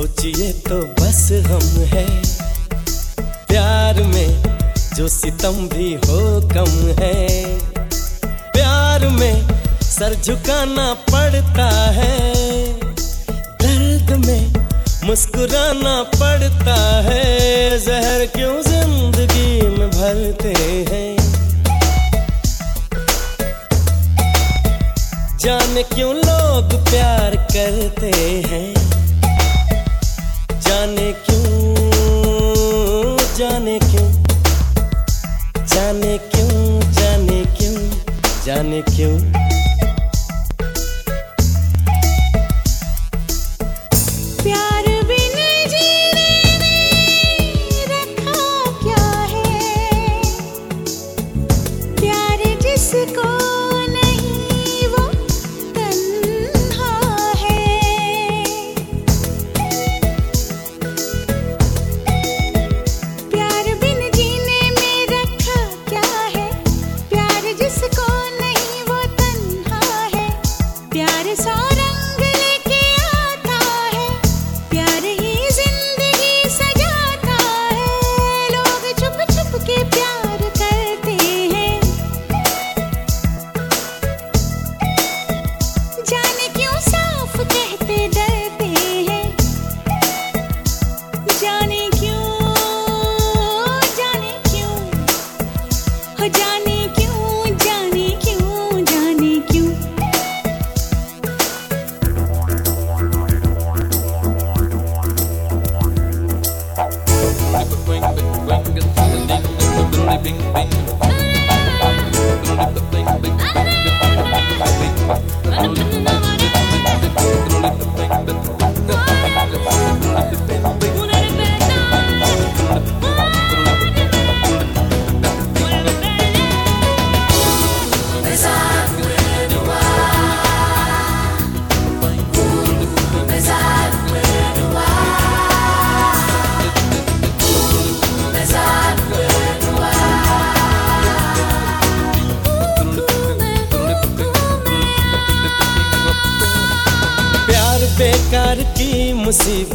Speaker 4: सोचिए तो बस हम है। प्यार में जो सितम भी हो कम है। प्यार में सर झुकाना पड़ता है। दर्द में मुस्कुराना पड़ता है। जहर क्यों ज़िंदगी में भरते हैं? जाने क्यों लोग प्यार करते हैं? जाने क्यों जाने क्यों? जाने क्यों जाने क्यों जाने क्यों?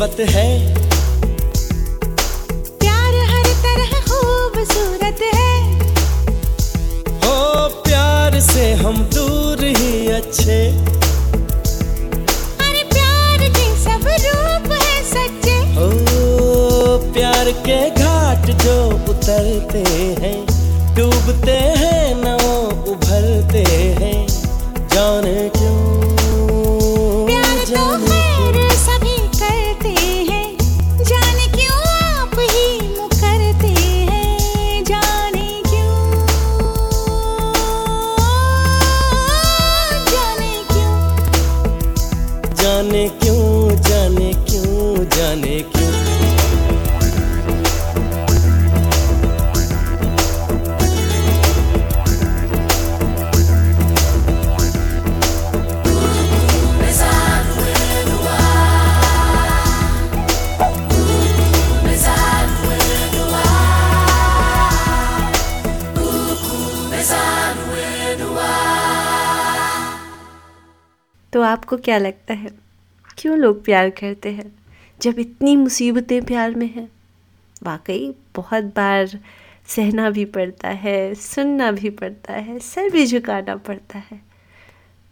Speaker 4: मुसीबत
Speaker 1: आपको क्या लगता है? क्यों लोग प्यार करते हैं, जब इतनी मुसीबतें प्यार में हैं? वाकई, बहुत बार सहना भी पड़ता है, सुनना भी पड़ता है, सर भी झुकाना पड़ता है।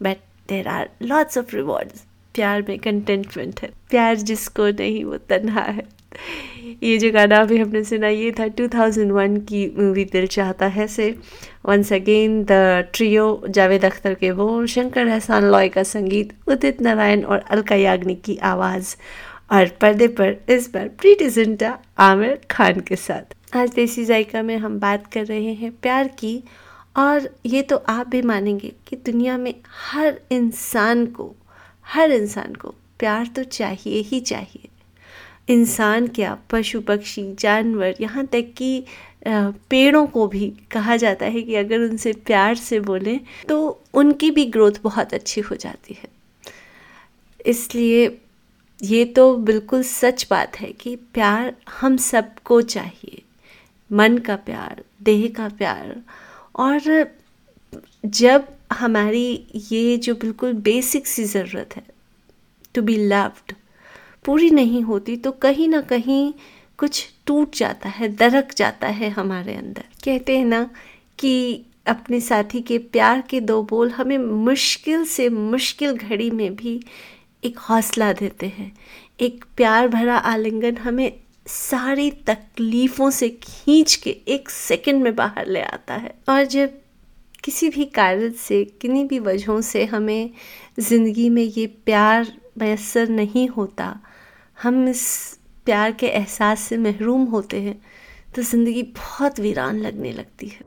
Speaker 1: But there are lots of rewards प्यार में कंटेंटमेंट है। प्यार जिसको नहीं, वो तन्हा है। ये जो गाना अभी हमने सुना, ये था 2001 की मूवी दिल चाहता है से। Once again the trio Javed Akhtar के बोल शंकर एहसान लॉय का संगीत, उदित नारायण और अलका याग्निक की आवाज़। और पर्दे पर इस बार प्रीति जिंटा आमिर खान के साथ। आज देसी जायका में हम बात कर रहे हैं प्यार की। और ये तो आप भी मानेंगे कि दुनिया में हर इंसान को, हर इंसान को प्यार तो चाहिए ही चाहिए। इंसान क्या, पशु, पक्षी, जानवर, यहाँ तक कि पेड़ों को भी कहा जाता है कि अगर उनसे प्यार से बोलें तो उनकी भी ग्रोथ बहुत अच्छी हो जाती है। इसलिए ये तो बिल्कुल सच बात है कि प्यार हम सबको चाहिए। मन का प्यार, देह का प्यार। और जब हमारी ये जो बिल्कुल बेसिक सी ज़रूरत है टू बी लव्ड पूरी नहीं होती तो कहीं ना कहीं कुछ टूट जाता है, दरक जाता है हमारे अंदर। कहते हैं ना कि अपने साथी के प्यार के दो बोल हमें मुश्किल से मुश्किल घड़ी में भी एक हौसला देते हैं। एक प्यार भरा आलिंगन हमें सारी तकलीफ़ों से खींच के एक सेकंड में बाहर ले आता है। और जब किसी भी कारण से, किन्हीं भी वजहों से हमें ज़िंदगी में ये प्यार मैसर नहीं होता हम इस प्यार के एहसास से महरूम होते हैं तो ज़िंदगी बहुत वीरान लगने लगती है।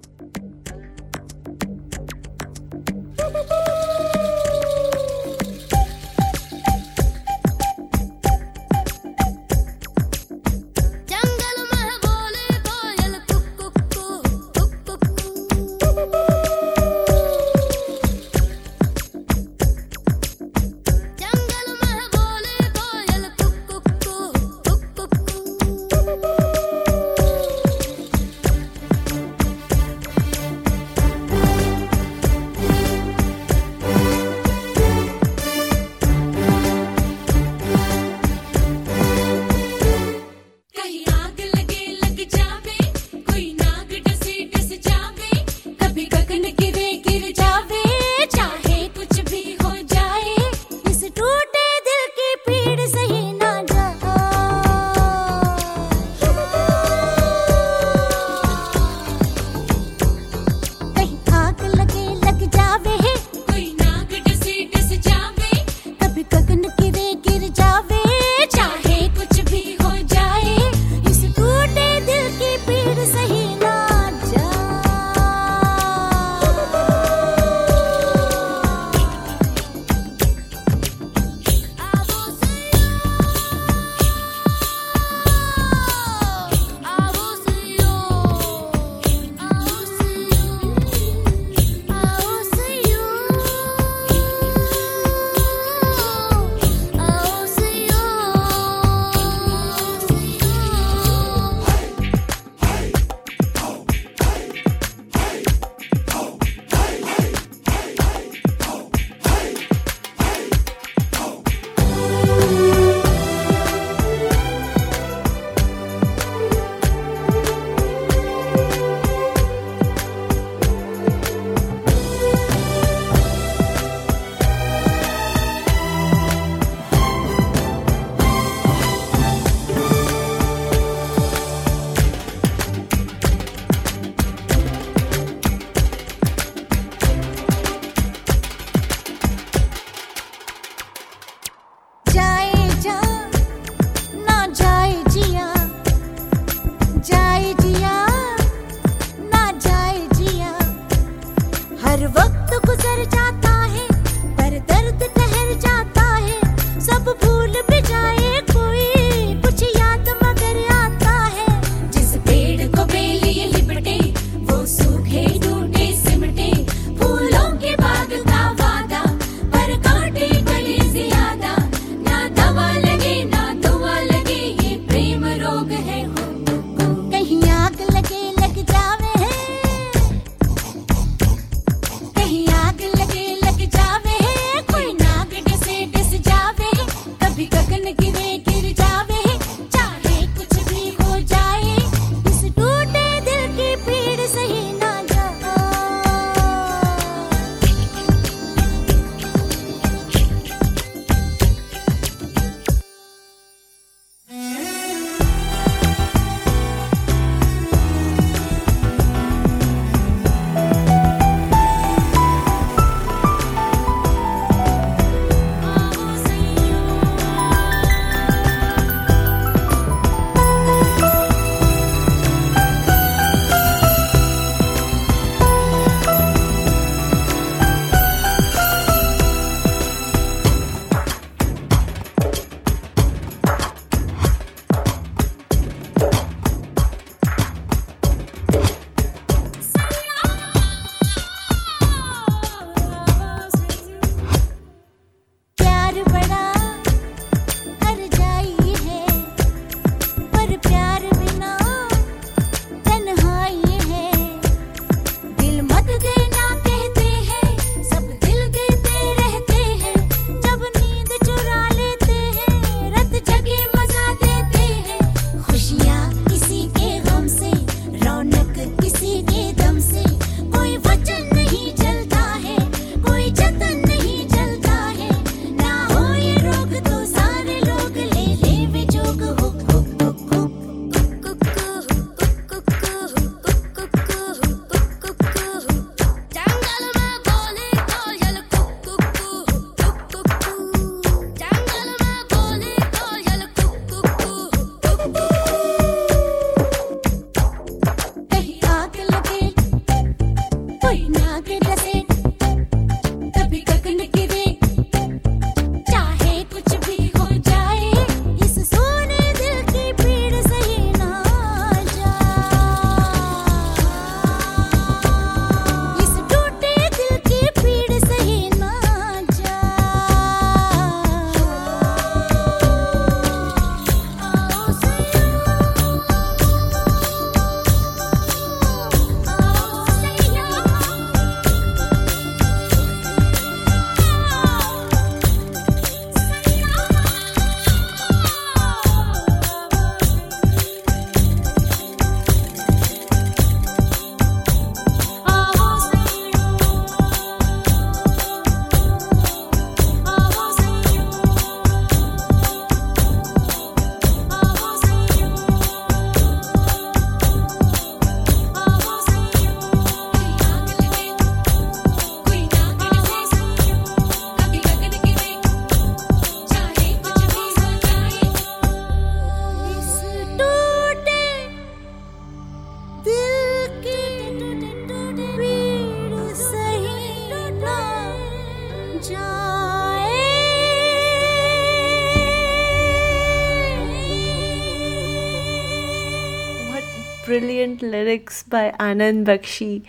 Speaker 1: Brilliant lyrics by Anand Bakshi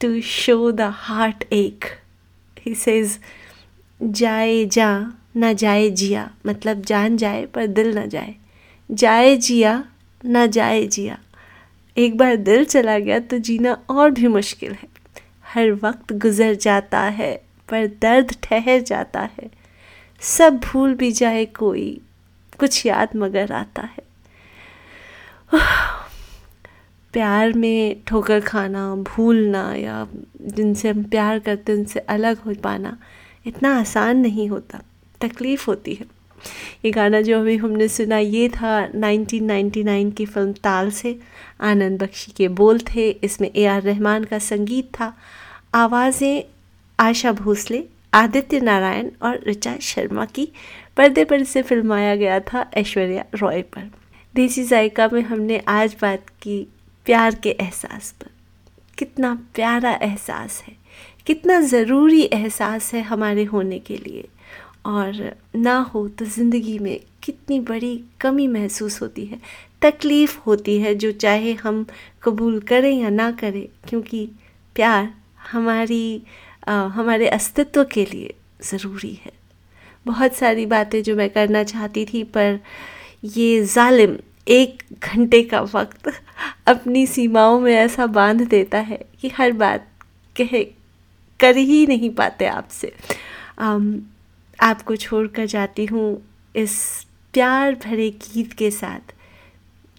Speaker 1: to show the heartache. He says, जाए जा ना जाए जिया मतलब जान जाए पर दिल ना जाए। जाए जिया ना जाए जिया। एक बार दिल चला गया तो जीना और भी मुश्किल है। हर वक्त गुजर जाता है पर दर्द ठहर जाता है। सब भूल भी जाए कोई कुछ याद मगर आता है। प्यार में ठोकर खाना, भूलना या जिनसे हम प्यार करते हैं, उनसे अलग हो पाना इतना आसान नहीं होता, तकलीफ़ होती है। ये गाना जो अभी हमने सुना, ये था 1999 की फ़िल्म ताल से। आनंद बख्शी के बोल थे, इसमें ए आर रहमान का संगीत था। आवाज़ें आशा भोसले, आदित्य नारायण और ऋचा शर्मा की पर्दे पर इसे फिल्माया गया था ऐश्वर्या रॉय पर। देसी जायका में हमने आज बात की प्यार के एहसास पर। कितना प्यारा एहसास है। कितना ज़रूरी एहसास है हमारे होने के लिए। और ना हो तो ज़िंदगी में कितनी बड़ी कमी महसूस होती है। तकलीफ़ होती है जो चाहे हम कबूल करें या ना करें क्योंकि प्यार हमारी आ, हमारे अस्तित्व के लिए ज़रूरी है। बहुत सारी बातें जो मैं करना चाहती थी पर ये जालिम एक घंटे का वक्त अपनी सीमाओं में ऐसा बाँध देता है कि हर बात कह, कर ही नहीं पाते आपसे। आपको छोड़ कर जाती हूँ इस प्यार भरे गीत के साथ।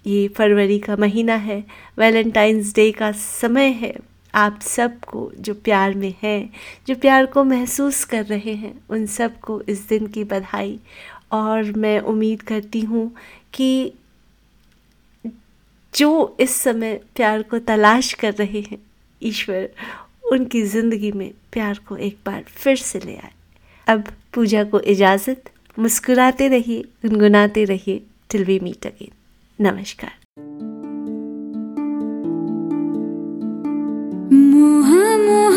Speaker 1: ये फरवरी का महीना है, वैलेंटाइंस डे का समय है। आप सबको जो प्यार में हैं, जो प्यार को महसूस कर रहे हैं, उन सबको इस दिन की बधाई। और मैं उम्मीद करती हूँ कि जो इस समय प्यार को तलाश कर रहे हैं, ईश्वर उनकी ज़िंदगी में प्यार को एक बार फिर से ले आए। अब पूजा को इजाज़त, मुस्कुराते रहिए, गुनगुनाते रहिए टिल वी मीट अगेन नमस्कार।
Speaker 5: मोह मोह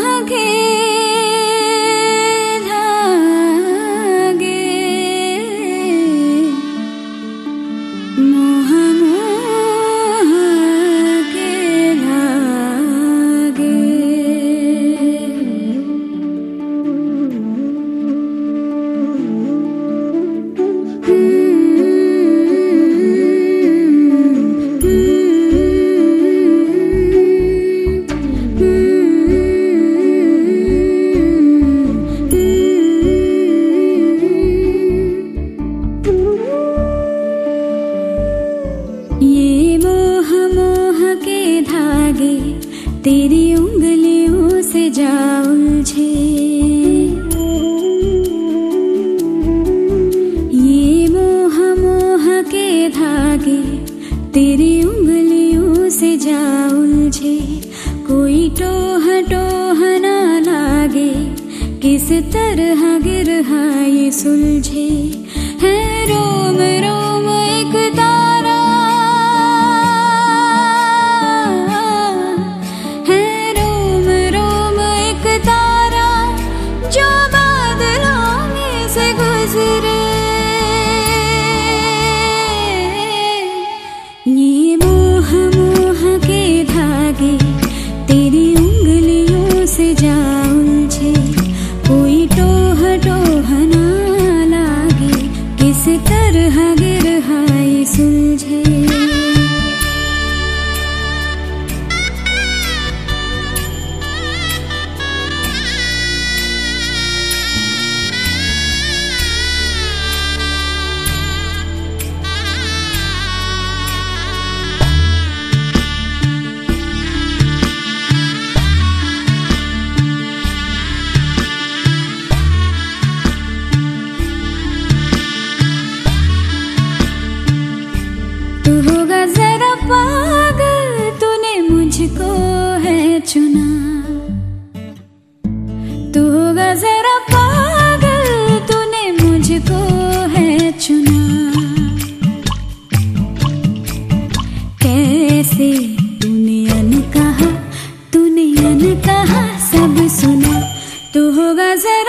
Speaker 7: मिल जाए